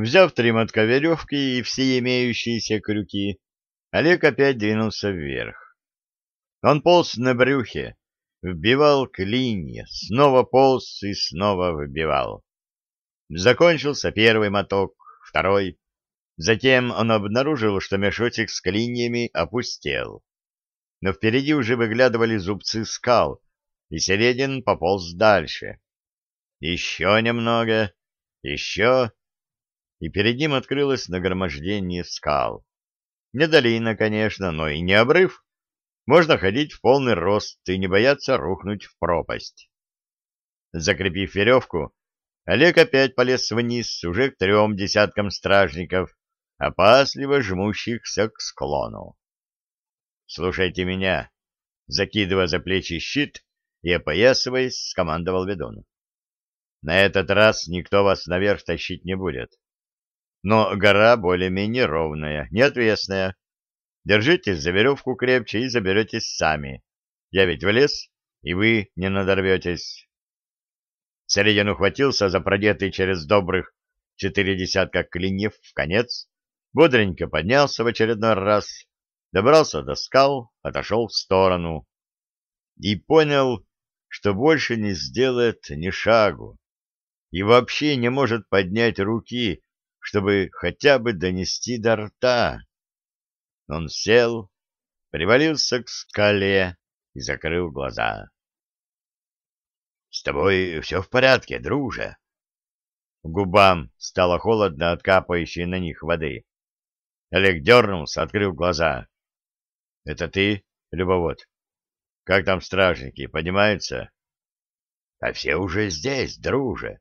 Взяв три мотка веревки и все имеющиеся крюки, Олег опять двинулся вверх. Он полз на брюхе, вбивал клинья, снова полз и снова вбивал. Закончился первый моток, второй. Затем он обнаружил, что мешочек с клиньями опустел. Но впереди уже выглядывали зубцы скал, и Середин пополз дальше. Еще немного, еще, и перед ним открылось нагромождение скал. Не долина, конечно, но и не обрыв. Можно ходить в полный рост и не бояться рухнуть в пропасть. Закрепив веревку, Олег опять полез вниз, уже к трем десяткам стражников, опасливо жмущихся к склону. «Слушайте меня!» Закидывая за плечи щит и опоясываясь, скомандовал ведун. «На этот раз никто вас наверх тащить не будет. Но гора более-менее ровная, неотвесная. Держитесь за веревку крепче и заберетесь сами. Я ведь влез, и вы не надорветесь». Середин ухватился за продетый через добрых четыре десятка клиньев в конец, бодренько поднялся в очередной раз, добрался до скал, отошел в сторону и понял, что больше не сделает ни шагу и вообще не может поднять руки, чтобы хотя бы донести до рта. Он сел, привалился к скале и закрыл глаза. — С тобой все в порядке, друже? Губам стало холодно от капающей на них воды. Олег дернулся, открыл глаза. — Это ты, любовод? Как там стражники, поднимаются? — А все уже здесь, друже.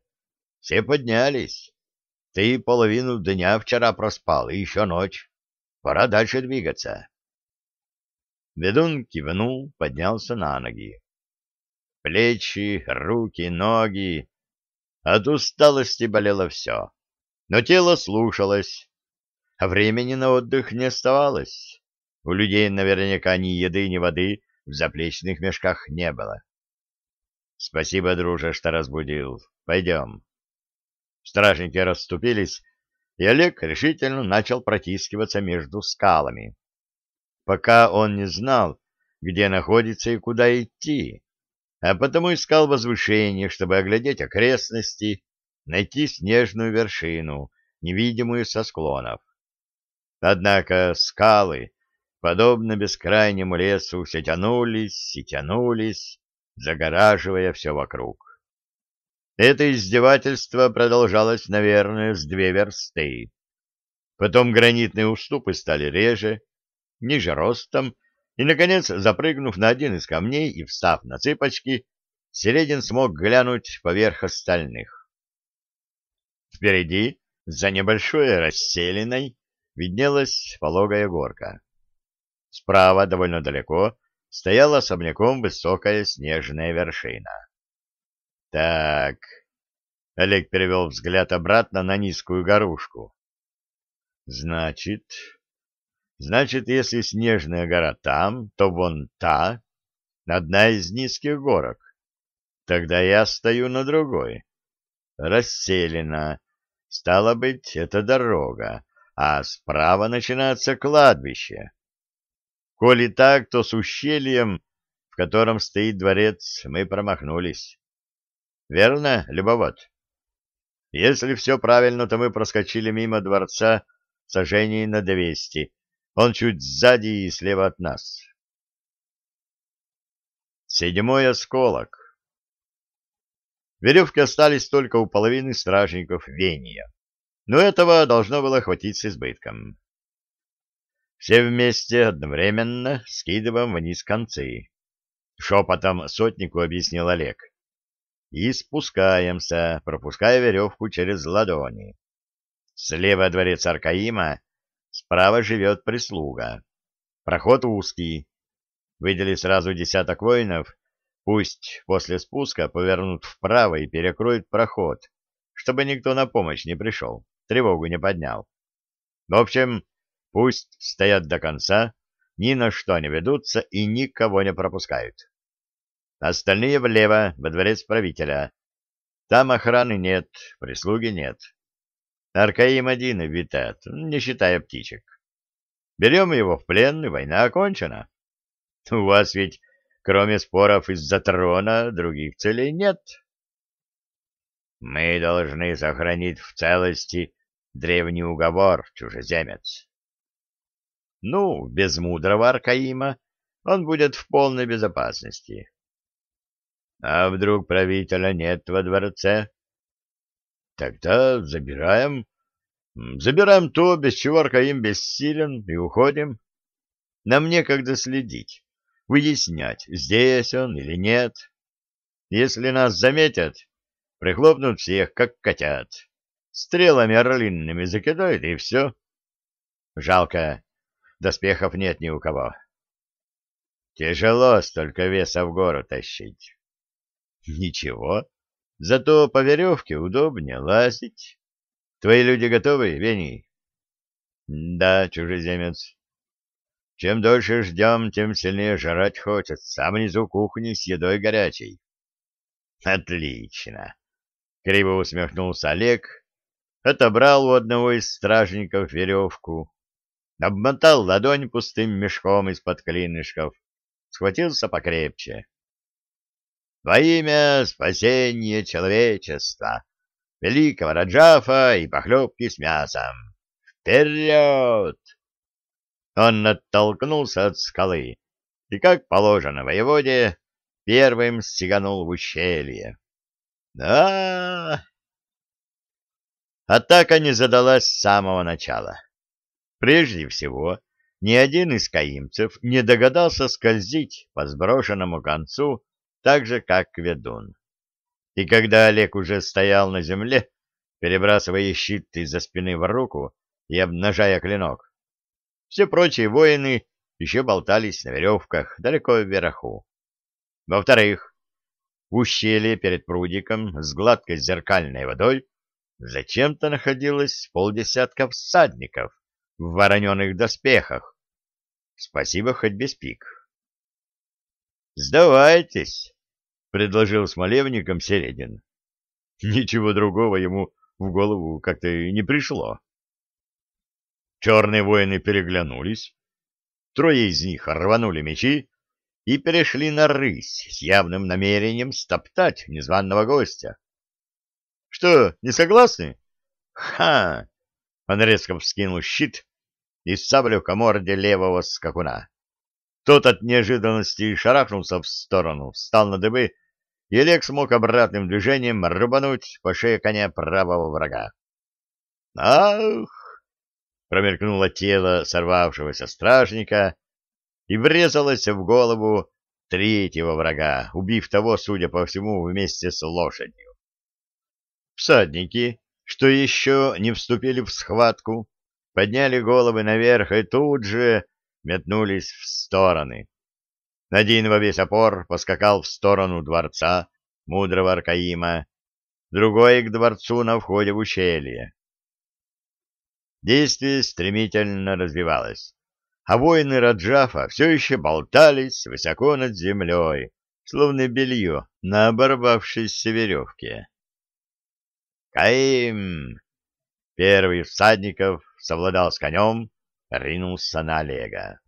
Все поднялись. Ты половину дня вчера проспал, и еще ночь. Пора дальше двигаться. Ведун кивнул, поднялся на ноги. Плечи, руки, ноги. От усталости болело все. Но тело слушалось, а времени на отдых не оставалось. У людей наверняка ни еды, ни воды в заплечных мешках не было. Спасибо, друже, что разбудил. Пойдем. Стражники расступились, и Олег решительно начал протискиваться между скалами. Пока он не знал, где находится и куда идти, а потому искал возвышение, чтобы оглядеть окрестности, найти снежную вершину, невидимую со склонов. Однако скалы, подобно бескрайнему лесу, все тянулись и тянулись, загораживая все вокруг. Это издевательство продолжалось, наверное, с две версты. Потом гранитные уступы стали реже, ниже ростом, и, наконец, запрыгнув на один из камней и встав на цыпочки, Середин смог глянуть поверх остальных. Впереди, за небольшой расселиной, виднелась пологая горка. Справа, довольно далеко, стояла особняком высокая снежная вершина. Так. Олег перевел взгляд обратно на низкую горушку. Значит, значит, если снежная гора там, то вон та, одна из низких горок. Тогда я стою на другой. Расселена. Стало быть, это дорога, а справа начинается кладбище. Коли так, то с ущельем, в котором стоит дворец, мы промахнулись. Верно, любовод? Если все правильно, то мы проскочили мимо дворца сожжений на двести. Он чуть сзади и слева от нас. Седьмой осколок. Веревки остались только у половины стражников Вения, но этого должно было хватить с избытком. Все вместе одновременно скидываем вниз концы. Шепотом сотнику объяснил Олег и спускаемся, пропуская веревку через ладони. Слева дворец Аркаима, справа живет прислуга. Проход узкий. Выдели сразу десяток воинов, пусть после спуска повернут вправо и перекроют проход, чтобы никто на помощь не пришел, тревогу не поднял. В общем, пусть стоят до конца, ни на что не ведутся и никого не пропускают. Остальные влево, во дворец правителя. Там охраны нет, прислуги нет. Аркаим один обитает, не считая птичек. Берем его в плен, и война окончена. У вас ведь, кроме споров из-за трона, других целей нет. Мы должны сохранить в целости древний уговор, чужеземец. Ну, без мудрого Аркаима он будет в полной безопасности. А вдруг правителя нет во дворце? Тогда забираем. Забираем то, без чего Аркаим бессилен, и уходим. Нам некогда следить, выяснять, здесь он или нет. Если нас заметят, прихлопнут всех, как котят. Стрелами орлинными закидают, и все. Жалко, доспехов нет ни у кого. Тяжело столько веса в гору тащить. Ничего, зато по веревке удобнее лазить. Твои люди готовы, Вений? Да, чужеземец. Чем дольше ждем, тем сильнее жрать хочется, а внизу кухни с едой горячей. Отлично. Криво усмехнулся Олег, отобрал у одного из стражников веревку, обмотал ладонь пустым мешком из-под клинышков, схватился покрепче. Во имя спасения человечества, великого Раджафа и похлебки с мясом. Вперед! Он оттолкнулся от скалы и, как положено воеводе, первым стеганул в ущелье. Да! Атака не задалась с самого начала. Прежде всего, ни один из каимцев не догадался скользить по сброшенному концу так же, как ведун. И когда Олег уже стоял на земле, перебрасывая щит из-за спины в руку и обнажая клинок, все прочие воины еще болтались на веревках далеко вверху. Во-вторых, в ущелье перед прудиком с гладкой зеркальной водой зачем-то находилось полдесятка всадников в вороненых доспехах. Спасибо хоть без пик. «Сдавайтесь», — предложил смолевникам Середин. Ничего другого ему в голову как-то и не пришло. Черные воины переглянулись. Трое из них рванули мечи и перешли на рысь с явным намерением стоптать незваного гостя. — Что, не согласны? — Ха! Он резко вскинул щит и саблю к морде левого скакуна. Тот от неожиданности шарахнулся в сторону, встал на дыбы, и Олег смог обратным движением рубануть по шее коня правого врага. «Ах!» — промелькнуло тело сорвавшегося стражника и врезалось в голову третьего врага, убив того, судя по всему, вместе с лошадью. Всадники, что еще не вступили в схватку, подняли головы наверх и тут же метнулись в стороны. Один во весь опор поскакал в сторону дворца мудрого Аркаима, другой к дворцу на входе в ущелье. Действие стремительно развивалось, а воины Раджафа все еще болтались высоко над землей, словно белье на оборвавшейся веревке. «Каим!» Первый всадников совладал с конем, ринулся на Олега.